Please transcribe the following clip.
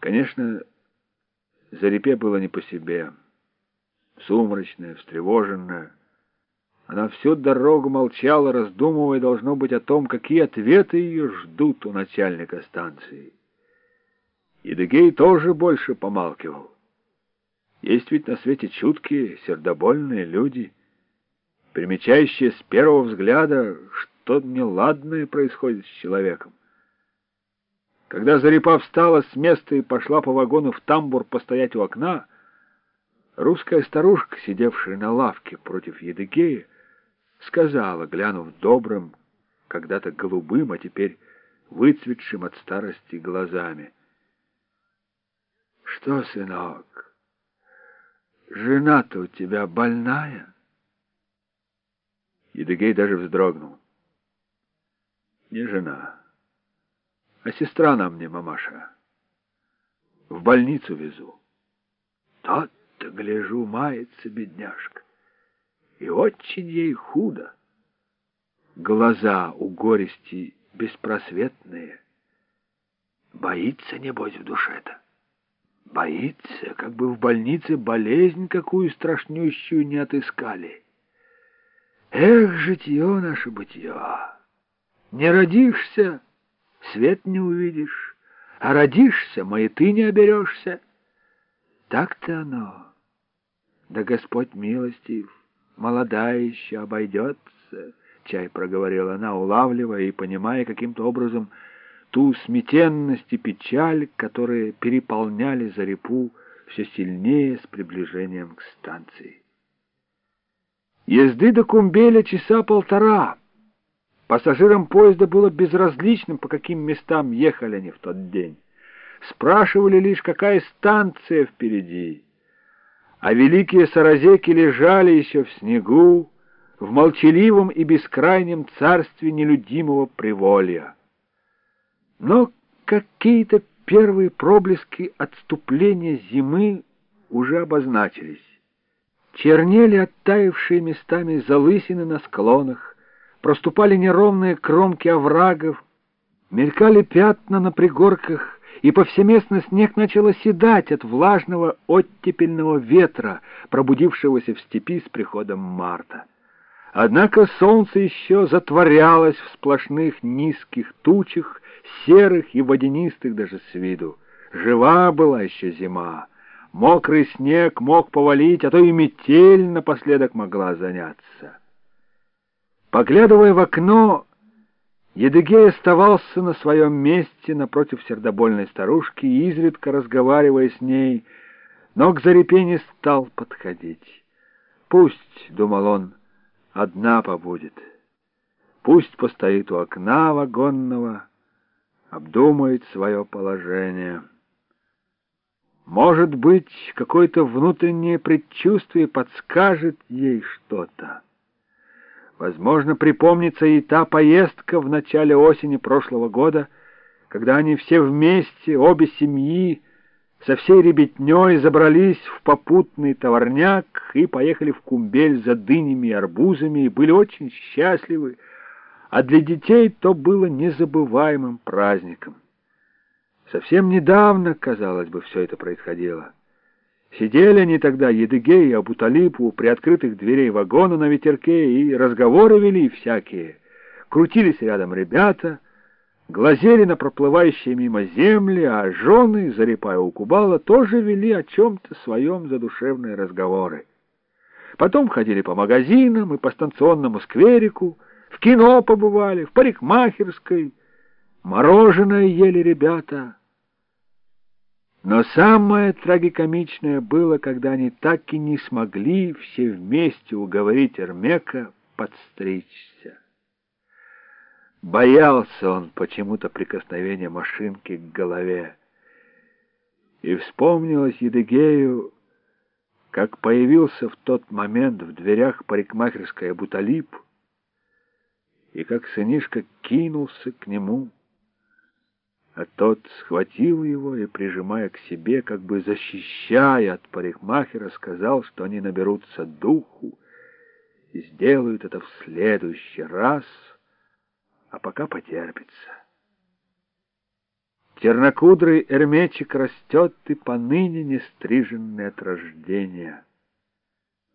Конечно, Зарипе было не по себе. Сумрачная, встревоженная. Она всю дорогу молчала, раздумывая, должно быть, о том, какие ответы ее ждут у начальника станции. Едыгей тоже больше помалкивал. Есть ведь на свете чуткие, сердобольные люди, примечающие с первого взгляда, что неладное происходит с человеком. Когда Зарипа встала с места и пошла по вагону в тамбур постоять у окна, русская старушка, сидевшая на лавке против Едыгея, сказала, глянув добрым, когда-то голубым, а теперь выцветшим от старости глазами. «Что, сынок, жена-то у тебя больная?» Едыгей даже вздрогнул. «Не жена». А сестра на мне, мамаша. В больницу везу. Тот-то, гляжу, мается бедняжка. И очень ей худо. Глаза у горести беспросветные. Боится, небось, в душе-то. Боится, как бы в больнице болезнь какую страшнющую не отыскали. Эх, житье наше бытие! Не родишься свет не увидишь, а родишься, ты не оберешься. Так-то оно. Да Господь милостив, молодая еще обойдется, чай проговорила она, улавливая и понимая каким-то образом ту сметенность и печаль, которые переполняли Зарипу все сильнее с приближением к станции. Езды до Кумбеля часа полтора — Пассажирам поезда было безразлично, по каким местам ехали они в тот день. Спрашивали лишь, какая станция впереди. А великие саразеки лежали еще в снегу, в молчаливом и бескрайнем царстве нелюдимого приволья. Но какие-то первые проблески отступления зимы уже обозначились. Чернели оттаившие местами залысины на склонах, проступали неровные кромки оврагов, мелькали пятна на пригорках, и повсеместно снег начал оседать от влажного оттепельного ветра, пробудившегося в степи с приходом марта. Однако солнце еще затворялось в сплошных низких тучах, серых и водянистых даже с виду. Жива была еще зима. Мокрый снег мог повалить, а то и метель напоследок могла заняться. Поглядывая в окно, Едыгей оставался на своем месте напротив сердобольной старушки, изредка разговаривая с ней, но к Зарипе не стал подходить. «Пусть, — думал он, — одна побудет. Пусть постоит у окна вагонного, обдумает свое положение. Может быть, какое-то внутреннее предчувствие подскажет ей что-то. Возможно, припомнится и та поездка в начале осени прошлого года, когда они все вместе, обе семьи, со всей ребятней забрались в попутный товарняк и поехали в Кумбель за дынями и арбузами и были очень счастливы, а для детей то было незабываемым праздником. Совсем недавно, казалось бы, все это происходило. Сидели они тогда, Едыгей и Абуталипу, при открытых дверей вагона на ветерке, и разговоры вели всякие. Крутились рядом ребята, глазели на проплывающие мимо земли, а жены, зарипая у Кубала, тоже вели о чем-то своем задушевные разговоры. Потом ходили по магазинам и по станционному скверику, в кино побывали, в парикмахерской, мороженое ели ребята — но самое трагикомичное было, когда они так и не смогли все вместе уговорить Эрмека подстричься. Боялся он почему-то прикосновения машинки к голове. И вспомнилось Едыгею, как появился в тот момент в дверях парикмахерской Абуталип, и как сынишка кинулся к нему, а тот схватил его и, прижимая к себе, как бы защищая от парикмахера, сказал, что они наберутся духу и сделают это в следующий раз, а пока потерпится. Чернокудрый эрмечик растет и поныне не стриженный от рождения.